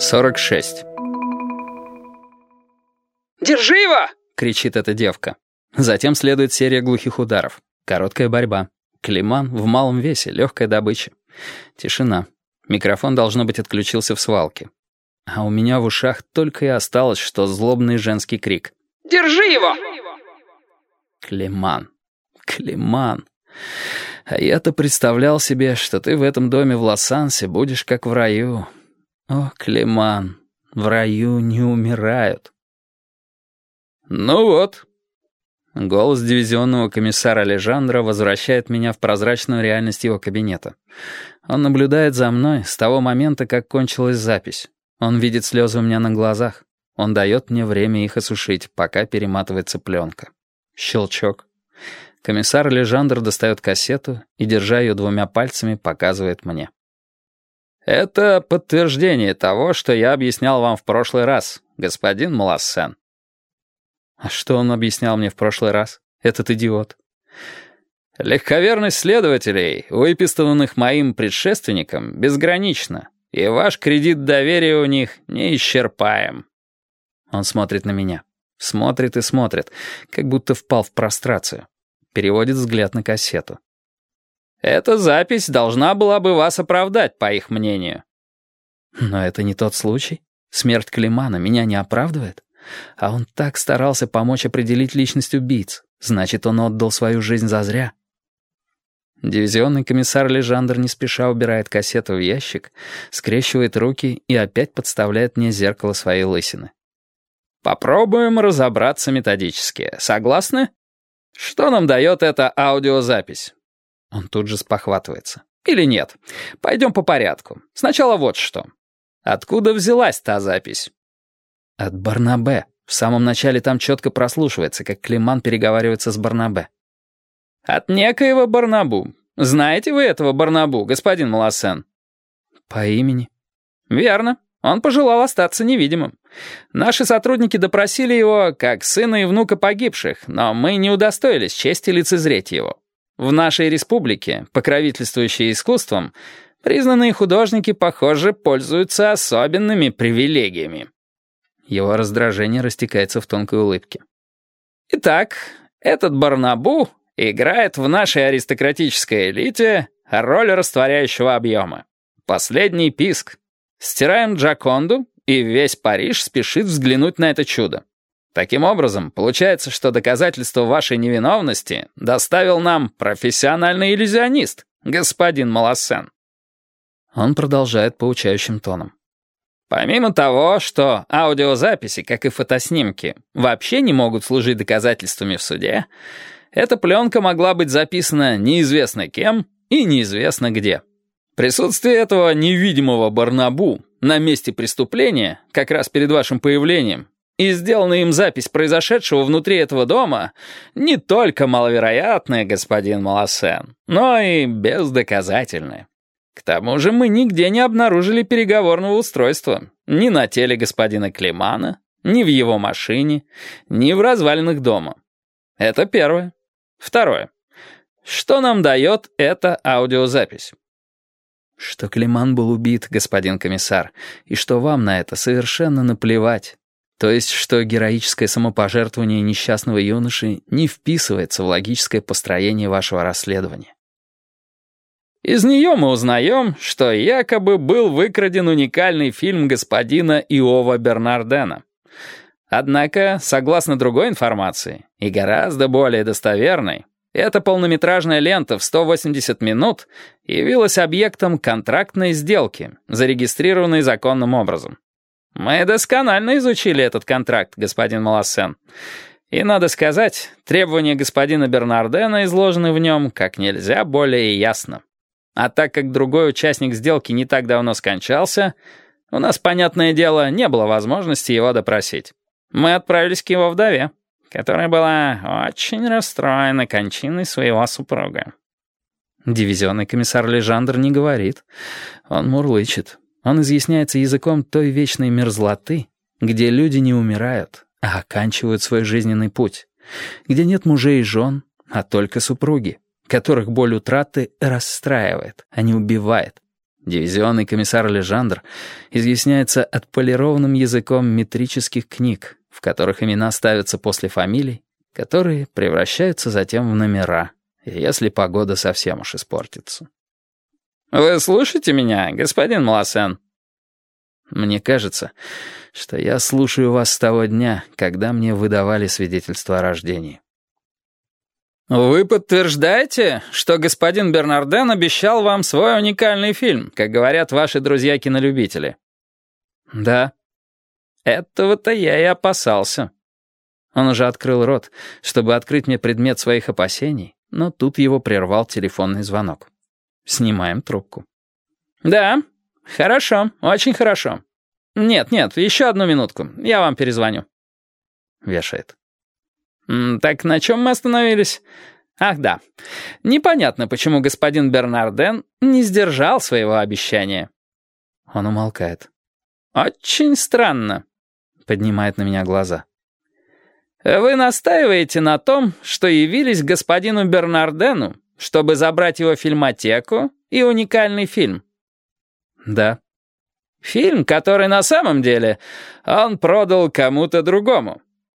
46. «Держи его!» — кричит эта девка. Затем следует серия глухих ударов. Короткая борьба. Климан в малом весе, легкая добыча. Тишина. Микрофон, должно быть, отключился в свалке. А у меня в ушах только и осталось, что злобный женский крик. «Держи его!» Климан. Климан. А я-то представлял себе, что ты в этом доме в Лос-Ансе будешь как в раю. О, Климан, в раю не умирают. Ну вот. Голос дивизионного комиссара Алежандра возвращает меня в прозрачную реальность его кабинета. Он наблюдает за мной с того момента, как кончилась запись. Он видит слезы у меня на глазах. Он дает мне время их осушить, пока перематывается пленка. Щелчок. Комиссар Алежандр достает кассету и, держа ее двумя пальцами, показывает мне. «Это подтверждение того, что я объяснял вам в прошлый раз, господин Малассен». «А что он объяснял мне в прошлый раз, этот идиот?» «Легковерность следователей, выпистанных моим предшественником, безгранична, и ваш кредит доверия у них неисчерпаем». Он смотрит на меня. Смотрит и смотрит, как будто впал в прострацию. Переводит взгляд на кассету. Эта запись должна была бы вас оправдать, по их мнению. Но это не тот случай. Смерть Климана меня не оправдывает. А он так старался помочь определить личность убийц. Значит, он отдал свою жизнь зазря. Дивизионный комиссар Лежандр не спеша убирает кассету в ящик, скрещивает руки и опять подставляет мне зеркало своей лысины. «Попробуем разобраться методически. Согласны? Что нам дает эта аудиозапись? Он тут же спохватывается. Или нет? Пойдем по порядку. Сначала вот что. Откуда взялась та запись? От Барнабе. В самом начале там четко прослушивается, как Климан переговаривается с Барнабе. От некоего Барнабу. Знаете вы этого Барнабу, господин Малосен? По имени. Верно. Он пожелал остаться невидимым. Наши сотрудники допросили его как сына и внука погибших, но мы не удостоились чести лицезреть его. В нашей республике, покровительствующей искусством, признанные художники, похоже, пользуются особенными привилегиями. Его раздражение растекается в тонкой улыбке. Итак, этот Барнабу играет в нашей аристократической элите роль растворяющего объема. Последний писк. Стираем Джаконду, и весь Париж спешит взглянуть на это чудо. Таким образом, получается, что доказательство вашей невиновности доставил нам профессиональный иллюзионист, господин Малосен. Он продолжает поучающим тоном. Помимо того, что аудиозаписи, как и фотоснимки, вообще не могут служить доказательствами в суде, эта пленка могла быть записана неизвестно кем и неизвестно где. Присутствие этого невидимого Барнабу на месте преступления, как раз перед вашим появлением, и сделанная им запись произошедшего внутри этого дома не только маловероятная, господин Малосен, но и бездоказательная. К тому же мы нигде не обнаружили переговорного устройства. Ни на теле господина Климана, ни в его машине, ни в развалинах дома. Это первое. Второе. Что нам дает эта аудиозапись? Что Климан был убит, господин комиссар, и что вам на это совершенно наплевать. То есть, что героическое самопожертвование несчастного юноши не вписывается в логическое построение вашего расследования. Из нее мы узнаем, что якобы был выкраден уникальный фильм господина Иова Бернардена. Однако, согласно другой информации, и гораздо более достоверной, эта полнометражная лента в 180 минут явилась объектом контрактной сделки, зарегистрированной законным образом. «Мы досконально изучили этот контракт, господин Малассен. И, надо сказать, требования господина Бернардена изложены в нем как нельзя более ясно. А так как другой участник сделки не так давно скончался, у нас, понятное дело, не было возможности его допросить. Мы отправились к его вдове, которая была очень расстроена кончиной своего супруга». Дивизионный комиссар Лежандр не говорит. Он мурлычет. Он изъясняется языком той вечной мерзлоты, где люди не умирают, а оканчивают свой жизненный путь, где нет мужей и жен, а только супруги, которых боль утраты расстраивает, а не убивает. Дивизионный комиссар Лежандр изъясняется отполированным языком метрических книг, в которых имена ставятся после фамилий, которые превращаются затем в номера, если погода совсем уж испортится. «Вы слушаете меня, господин Малосен?» Мне кажется, что я слушаю вас с того дня, когда мне выдавали свидетельство о рождении. «Вы подтверждаете, что господин Бернарден обещал вам свой уникальный фильм, как говорят ваши друзья-кинолюбители?» «Да». «Этого-то я и опасался». Он уже открыл рот, чтобы открыть мне предмет своих опасений, но тут его прервал телефонный звонок. Снимаем трубку. «Да, хорошо, очень хорошо. Нет, нет, еще одну минутку, я вам перезвоню». Вешает. «Так на чем мы остановились?» «Ах да, непонятно, почему господин Бернарден не сдержал своего обещания». Он умолкает. «Очень странно», — поднимает на меня глаза. «Вы настаиваете на том, что явились господину Бернардену, чтобы забрать его фильмотеку и уникальный фильм?» «Да». «Фильм, который на самом деле он продал кому-то другому».